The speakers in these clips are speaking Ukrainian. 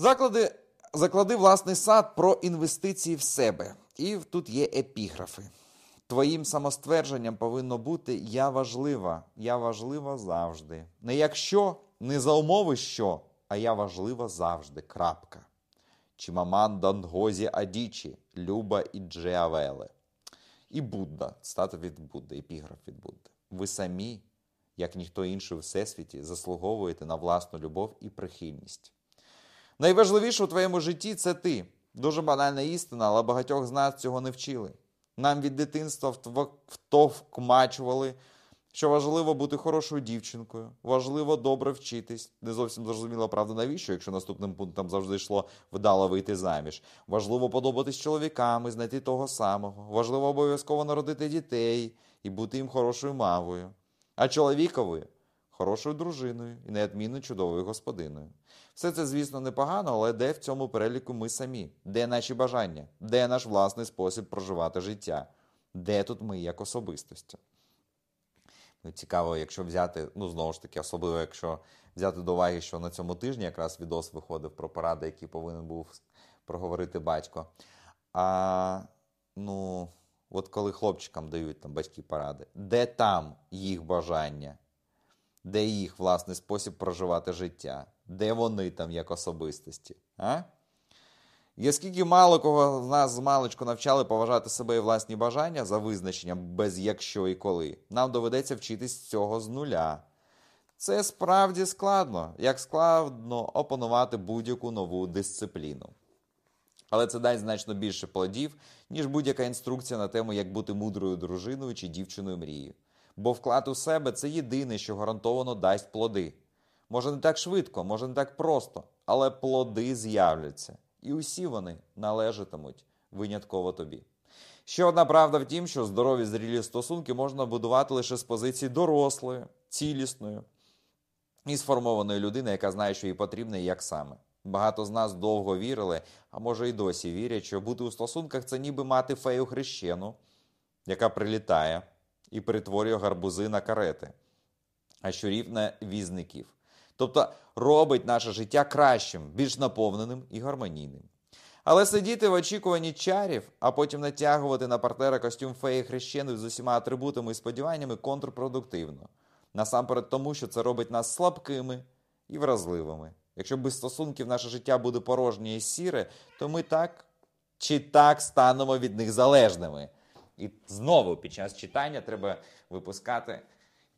Заклади, заклади власний сад про інвестиції в себе. І тут є епіграфи. Твоїм самоствердженням повинно бути я важлива, я важлива завжди. Не якщо, не за умови що, а я важлива завжди. Крапка. Чимаманда Нгозі Адічі, Люба і Джеавеле. І Будда, стати від Будди, епіграф від Будди. Ви самі, як ніхто інший у всесвіті, заслуговуєте на власну любов і прихильність. Найважливіше у твоєму житті це ти. Дуже банальна істина, але багатьох з нас цього не вчили. Нам від дитинства втовкмачували, що важливо бути хорошою дівчинкою, важливо добре вчитись. Не зовсім зрозуміло, правда, навіщо, якщо наступним пунктом завжди йшло вдало вийти заміж. Важливо подобатись чоловікам і знайти того самого. Важливо обов'язково народити дітей і бути їм хорошою мавою. А чоловікові хорошою дружиною і неодмінно чудовою господиною. Все це, звісно, непогано, але де в цьому переліку ми самі? Де наші бажання? Де наш власний спосіб проживати життя? Де тут ми як особистості? Ну, Цікаво, якщо взяти, ну знову ж таки, особливо, якщо взяти до уваги, що на цьому тижні якраз відос виходив про поради, які повинен був проговорити батько. А ну, от коли хлопчикам дають там батьки поради, де там їх бажання? Де їх власний спосіб проживати життя? Де вони там як особистості? А? І оскільки мало кого з нас з маличку навчали поважати себе і власні бажання за визначенням без якщо і коли, нам доведеться вчитись цього з нуля. Це справді складно, як складно опанувати будь-яку нову дисципліну. Але це дасть значно більше плодів, ніж будь-яка інструкція на тему, як бути мудрою дружиною чи дівчиною мрією. Бо вклад у себе це єдине, що гарантовано дасть плоди. Може, не так швидко, може не так просто, але плоди з'являться. І усі вони належатимуть винятково тобі. Ще одна правда в тім, що здорові зрілі стосунки можна будувати лише з позиції дорослої, цілісної і сформованої людини, яка знає, що їй потрібно і як саме. Багато з нас довго вірили, а може і досі вірять, що бути у стосунках це ніби мати фею хрещену, яка прилітає і перетворює гарбузи на карети, а щурів на візників. Тобто робить наше життя кращим, більш наповненим і гармонійним. Але сидіти в очікуванні чарів, а потім натягувати на партнера костюм феї хрещеної з усіма атрибутами і сподіваннями контрпродуктивно. Насамперед тому, що це робить нас слабкими і вразливими. Якщо без стосунків наше життя буде порожнє і сіре, то ми так чи так станемо від них залежними. І знову під час читання треба випускати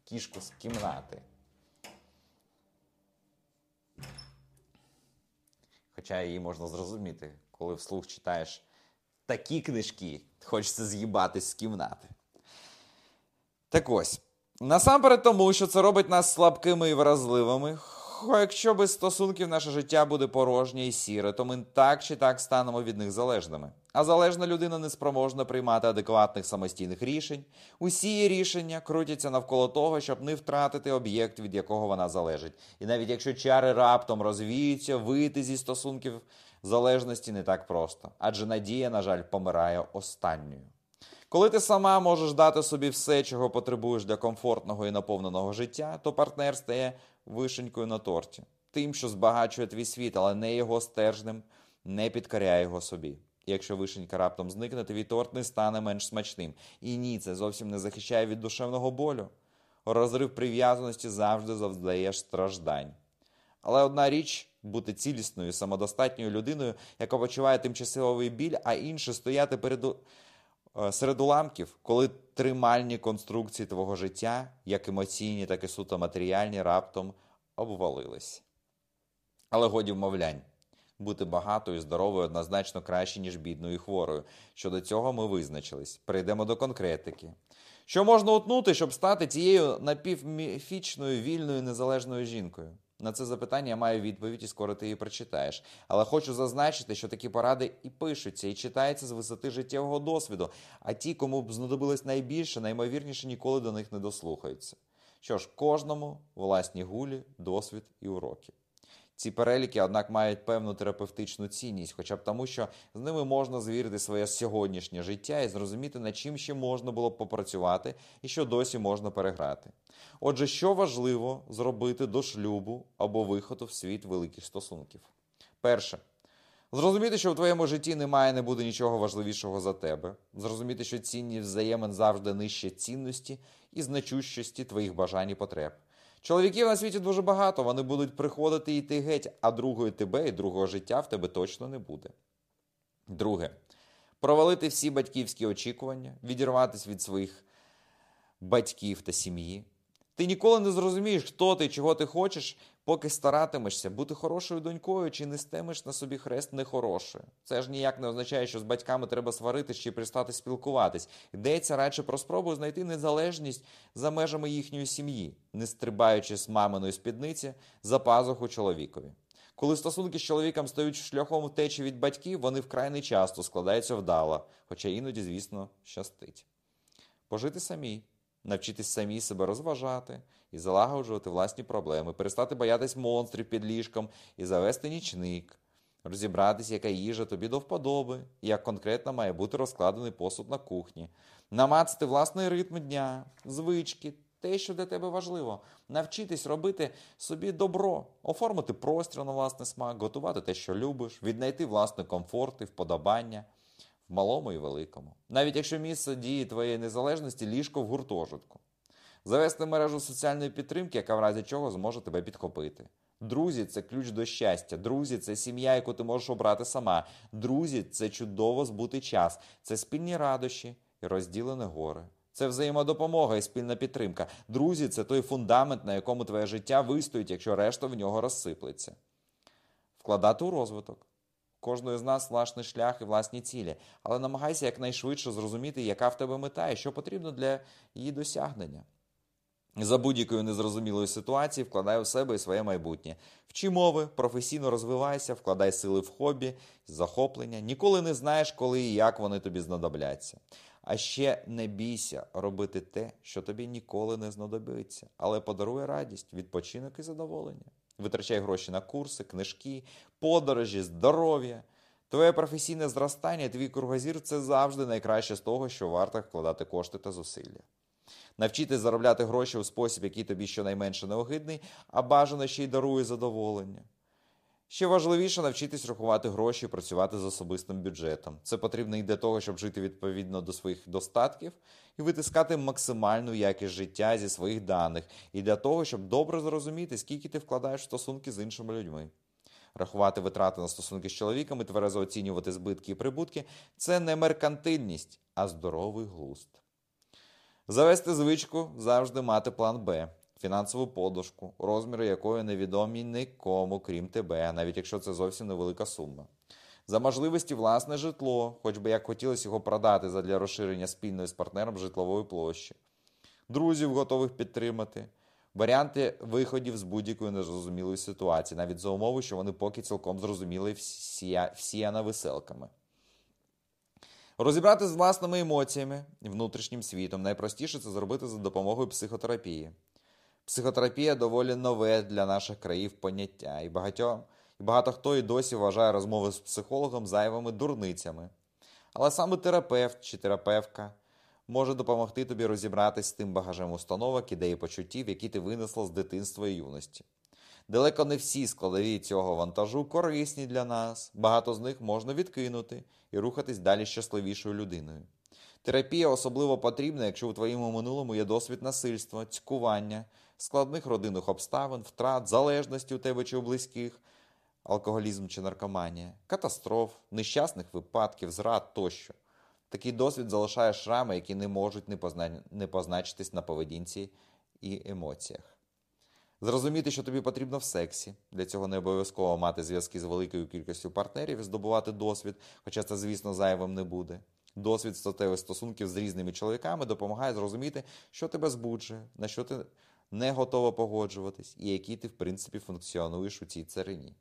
кішку з кімнати. Хоча її можна зрозуміти, коли вслух читаєш такі книжки, хочеться з'їбатись з кімнати. Так ось. Насамперед тому, що це робить нас слабкими і вразливими. Якщо без стосунків наше життя буде порожнє і сіре, то ми так чи так станемо від них залежними. А залежна людина не спроможна приймати адекватних самостійних рішень. Усі її рішення крутяться навколо того, щоб не втратити об'єкт, від якого вона залежить. І навіть якщо чари раптом розвіються, вийти зі стосунків залежності не так просто. Адже надія, на жаль, помирає останньою. Коли ти сама можеш дати собі все, чого потребуєш для комфортного і наповненого життя, то партнер стає вишенькою на торті, тим, що збагачує твій світ, але не його стержнем, не підкоряє його собі. Якщо вишенька раптом зникне, твій торт не стане менш смачним. І ні, це зовсім не захищає від душевного болю. Розрив прив'язаності завжди завдає страждань. Але одна річ бути цілісною, самодостатньою людиною, яка почуває тимчасовий біль, а інше стояти перед серед уламків, коли тримальні конструкції твого життя, як емоційні, так і суто матеріальні, раптом обвалились. Але годі вмовлянь. Бути багатою, здоровою однозначно краще, ніж бідною і хворою. Щодо цього ми визначились. Перейдемо до конкретики. Що можна утнути, щоб стати тією напівміфічною вільною незалежною жінкою? На це запитання я маю відповідь і скоро ти її прочитаєш. Але хочу зазначити, що такі поради і пишуться, і читаються з висоти життєвого досвіду. А ті, кому б знадобилось найбільше, наймовірніше ніколи до них не дослухаються. Що ж, кожному власні гулі, досвід і уроки. Ці переліки, однак, мають певну терапевтичну цінність, хоча б тому, що з ними можна звірити своє сьогоднішнє життя і зрозуміти, над чим ще можна було б попрацювати і що досі можна переграти. Отже, що важливо зробити до шлюбу або виходу в світ великих стосунків? Перше. Зрозуміти, що в твоєму житті немає, не буде нічого важливішого за тебе. Зрозуміти, що цінність взаємин завжди нижче цінності і значущості твоїх бажань і потреб. Чоловіків на світі дуже багато, вони будуть приходити і йти геть, а другої тебе і другого життя в тебе точно не буде. Друге. Провалити всі батьківські очікування, відірватися від своїх батьків та сім'ї. Ти ніколи не зрозумієш, хто ти, чого ти хочеш, поки старатимешся бути хорошою донькою чи нестимеш на собі хрест нехорошою. Це ж ніяк не означає, що з батьками треба сваритись чи пристати спілкуватись. Йдеться радше про спробу знайти незалежність за межами їхньої сім'ї, не стрибаючи з маминої спідниці за пазуху чоловікові. Коли стосунки з чоловіком стають шляхом втечі від батьків, вони вкрай не часто складаються вдало, хоча іноді, звісно, щастить. Пожити самі, навчитись самі себе розважати і залагоджувати власні проблеми, перестати боятись монстрів під ліжком і завести нічник, розібратись, яка їжа тобі до вподоби, і як конкретно має бути розкладений посуд на кухні, намацати власний ритм дня, звички те, що для тебе важливо, навчитись робити собі добро, оформити простір на власний смак, готувати те, що любиш, віднайти власний комфорт і вподобання малому і великому. Навіть якщо місце дії твоєї незалежності ліжко в гуртожитку. Завести мережу соціальної підтримки, яка в разі чого зможе тебе підхопити. Друзі, це ключ до щастя. Друзі, це сім'я, яку ти можеш обрати сама. Друзі, це чудово збутий час, це спільні радощі і розділене горе. Це взаємодопомога і спільна підтримка. Друзі, це той фундамент, на якому твоє життя вистоїть, якщо решта в нього розсиплеться. Вкладати у розвиток. Кожної з нас власний шлях і власні цілі, але намагайся якнайшвидше зрозуміти, яка в тебе мета і що потрібно для її досягнення. За будь-якої незрозумілої ситуації вкладай у себе і своє майбутнє. Вчи мови, професійно розвивайся, вкладай сили в хобі, захоплення. Ніколи не знаєш, коли і як вони тобі знадобляться. А ще не бійся робити те, що тобі ніколи не знадобиться, але подарує радість, відпочинок і задоволення. Витрачай гроші на курси, книжки, подорожі, здоров'я. Твоє професійне зростання, твій кругозір це завжди найкраще з того, що варто вкладати кошти та зусилля. Навчитись заробляти гроші у спосіб, який тобі щонайменше неогидний, а бажано ще й дарує задоволення. Ще важливіше навчитись рахувати гроші і працювати з особистим бюджетом. Це потрібно і для того, щоб жити відповідно до своїх достатків і витискати максимальну якість життя зі своїх даних, і для того, щоб добре зрозуміти, скільки ти вкладаєш в стосунки з іншими людьми. Рахувати витрати на стосунки з чоловіком і тверезо оцінювати збитки і прибутки це не меркантильність, а здоровий глузд. Завести звичку завжди мати план Б фінансову подушку, розміри якої невідомі нікому, крім тебе, навіть якщо це зовсім невелика сума. За можливості власне житло, хоч би як хотілося його продати задля розширення спільної з партнером житлової площі, друзів готових підтримати, варіанти виходів з будь-якої незрозумілої ситуації, навіть за умови, що вони поки цілком зрозуміли всіяна веселками. Розібрати з власними емоціями внутрішнім світом найпростіше це зробити за допомогою психотерапії. Психотерапія доволі нове для наших країв поняття, і багато, і багато хто і досі вважає розмови з психологом зайвими дурницями. Але саме терапевт чи терапевтка може допомогти тобі розібратись з тим багажем установок, ідеї почуттів, які ти винесла з дитинства і юності. Далеко не всі складові цього вантажу корисні для нас, багато з них можна відкинути і рухатись далі щасливішою людиною. Терапія особливо потрібна, якщо у твоєму минулому є досвід насильства, цькування, складних родинних обставин, втрат, залежності у тебе чи у близьких, алкоголізм чи наркоманія, катастроф, нещасних випадків, зрад тощо. Такий досвід залишає шрами, які не можуть не, позна... не позначитись на поведінці і емоціях. Зрозуміти, що тобі потрібно в сексі. Для цього не обов'язково мати зв'язки з великою кількістю партнерів і здобувати досвід, хоча це, звісно, зайвим не буде. Досвід статевих стосунків з різними чоловіками допомагає зрозуміти, що тебе збуджує, на що ти не готова погоджуватись, і який ти, в принципі, функціонуєш у цій царині.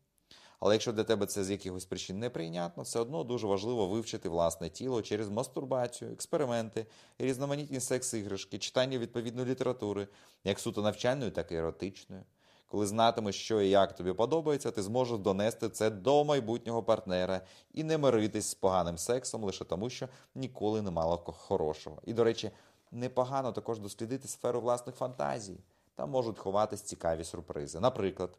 Але якщо для тебе це з якихось причин неприйнятно, все одно дуже важливо вивчити власне тіло через мастурбацію, експерименти, різноманітні секс-іграшки, читання відповідної літератури, як суто навчальної, так і еротичної. Коли знатимеш, що і як тобі подобається, ти зможеш донести це до майбутнього партнера і не миритись з поганим сексом лише тому, що ніколи не мало хорошого. І, до речі, непогано також дослідити сферу власних фантазій. Там можуть ховатись цікаві сюрпризи. Наприклад,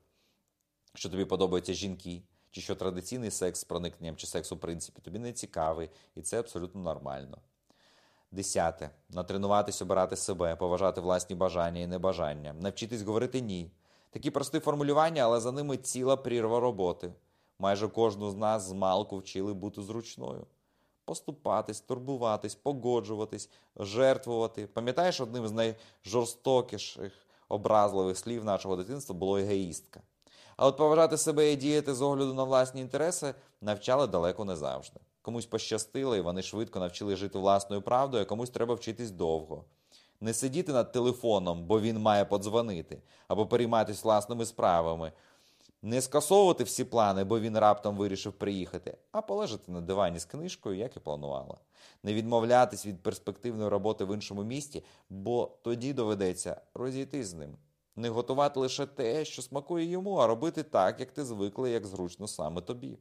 що тобі подобаються жінки, чи що традиційний секс з проникненням чи секс у принципі тобі не цікавий, і це абсолютно нормально. Десяте. Натренуватись обирати себе, поважати власні бажання і небажання, навчитись говорити ні. Такі прості формулювання, але за ними ціла прірва роботи. Майже кожну з нас з малку вчили бути зручною. Поступатись, турбуватись, погоджуватись, жертвувати. Пам'ятаєш, одним з найжорстокіших образливих слів нашого дитинства було егоїстка. А от поважати себе і діяти з огляду на власні інтереси навчали далеко не завжди. Комусь пощастило, і вони швидко навчили жити власною правдою, а комусь треба вчитись довго. Не сидіти над телефоном, бо він має подзвонити, або перейматися власними справами. Не скасовувати всі плани, бо він раптом вирішив приїхати, а полежати на дивані з книжкою, як і планувала. Не відмовлятись від перспективної роботи в іншому місті, бо тоді доведеться розійтись з ним. Не готувати лише те, що смакує йому, а робити так, як ти звикла, як зручно саме тобі.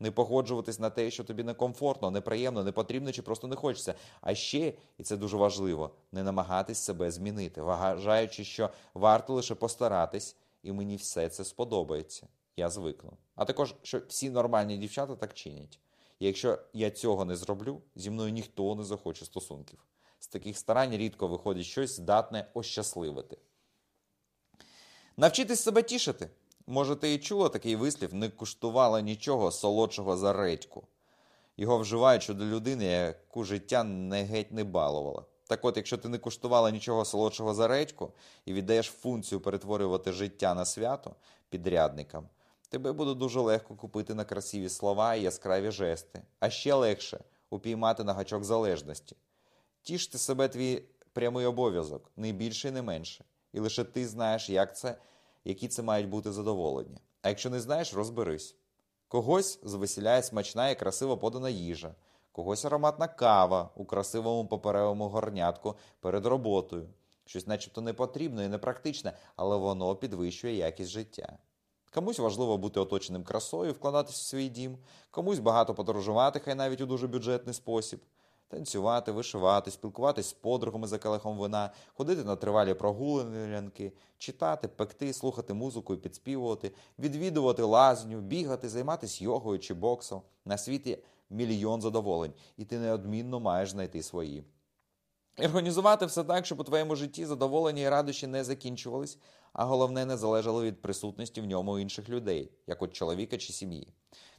Не погоджуватись на те, що тобі некомфортно, неприємно, не потрібно чи просто не хочеться. А ще, і це дуже важливо, не намагатись себе змінити, вважаючи, що варто лише постаратись, і мені все це сподобається. Я звикну. А також, що всі нормальні дівчата так чинять. І якщо я цього не зроблю, зі мною ніхто не захоче стосунків. З таких старань рідко виходить щось здатне ощасливити. Навчитись себе тішити. Може, ти і чула такий вислів, не куштувала нічого солодшого за редьку. Його вживають щодо людини, яку життя не геть не балувала. Так от, якщо ти не куштувала нічого солодшого за редьку і віддаєш функцію перетворювати життя на свято підрядникам, тебе буде дуже легко купити на красиві слова і яскраві жести, а ще легше упіймати на гачок залежності. Тішти себе твій прямий обов'язок, не більше і не менше. І лише ти знаєш, як це, які це мають бути задоволення. А якщо не знаєш, розберись. Когось звеселяє смачна і красиво подана їжа, когось ароматна кава у красивому паперевому горнятку перед роботою. Щось начебто не потрібне і непрактичне, але воно підвищує якість життя. Комусь важливо бути оточеним красою, вкладатись в свій дім, комусь багато подорожувати, хай навіть у дуже бюджетний спосіб танцювати, вишивати, спілкуватись з подругами за келихом вина, ходити на тривалі прогулянки, читати, пекти, слухати музику і підспівувати, відвідувати лазню, бігати, займатися йогою чи боксом. На світі мільйон задоволень, і ти неодмінно маєш знайти свої. І організувати все так, щоб у твоєму житті задоволення і радощі не закінчувались, а головне, не залежало від присутності в ньому інших людей, як от чоловіка чи сім'ї.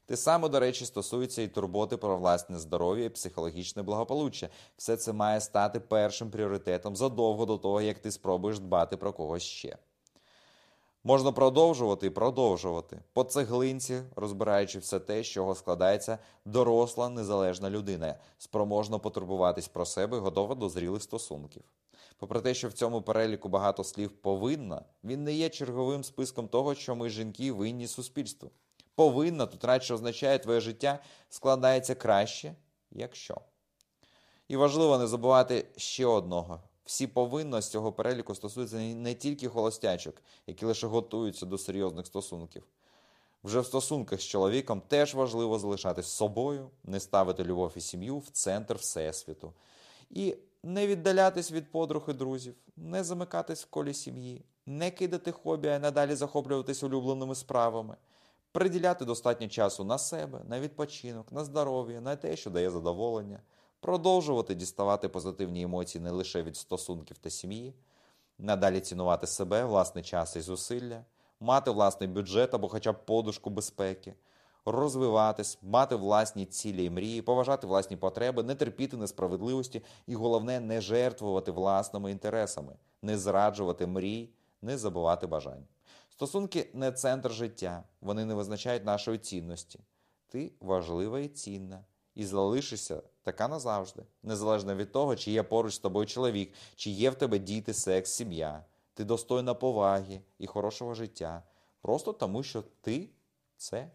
Те саме, до речі, стосується і турботи про власне здоров'я і психологічне благополуччя. Все це має стати першим пріоритетом задовго до того, як ти спробуєш дбати про когось ще. Можна продовжувати і продовжувати по цеглинці, розбираючи все те, з чого складається доросла незалежна людина, спроможна потурбуватись про себе готова до зрілих стосунків. Попри те, що в цьому переліку багато слів повинна, він не є черговим списком того, що ми жінки винні суспільству повинна тут радше означає, твоє життя складається краще, якщо. І важливо не забувати ще одного. Всі повинно з цього переліку стосуються не тільки холостячок, які лише готуються до серйозних стосунків. Вже в стосунках з чоловіком теж важливо залишатись собою, не ставити любов і сім'ю в центр Всесвіту. І не віддалятись від подруг і друзів, не замикатись в колі сім'ї, не кидати хобі, а надалі захоплюватись улюбленими справами приділяти достатньо часу на себе, на відпочинок, на здоров'я, на те, що дає задоволення, продовжувати діставати позитивні емоції не лише від стосунків та сім'ї, надалі цінувати себе, власний час і зусилля, мати власний бюджет або хоча б подушку безпеки. Розвиватись, мати власні цілі і мрії, поважати власні потреби, не терпіти несправедливості і, головне, не жертвувати власними інтересами, не зраджувати мрій, не забувати бажань. Стосунки не центр життя, вони не визначають нашої цінності. Ти важлива і цінна, і залишишся така назавжди, незалежно від того, чи є поруч з тобою чоловік, чи є в тебе діти, секс, сім'я. Ти достойна поваги і хорошого життя. Просто тому, що ти це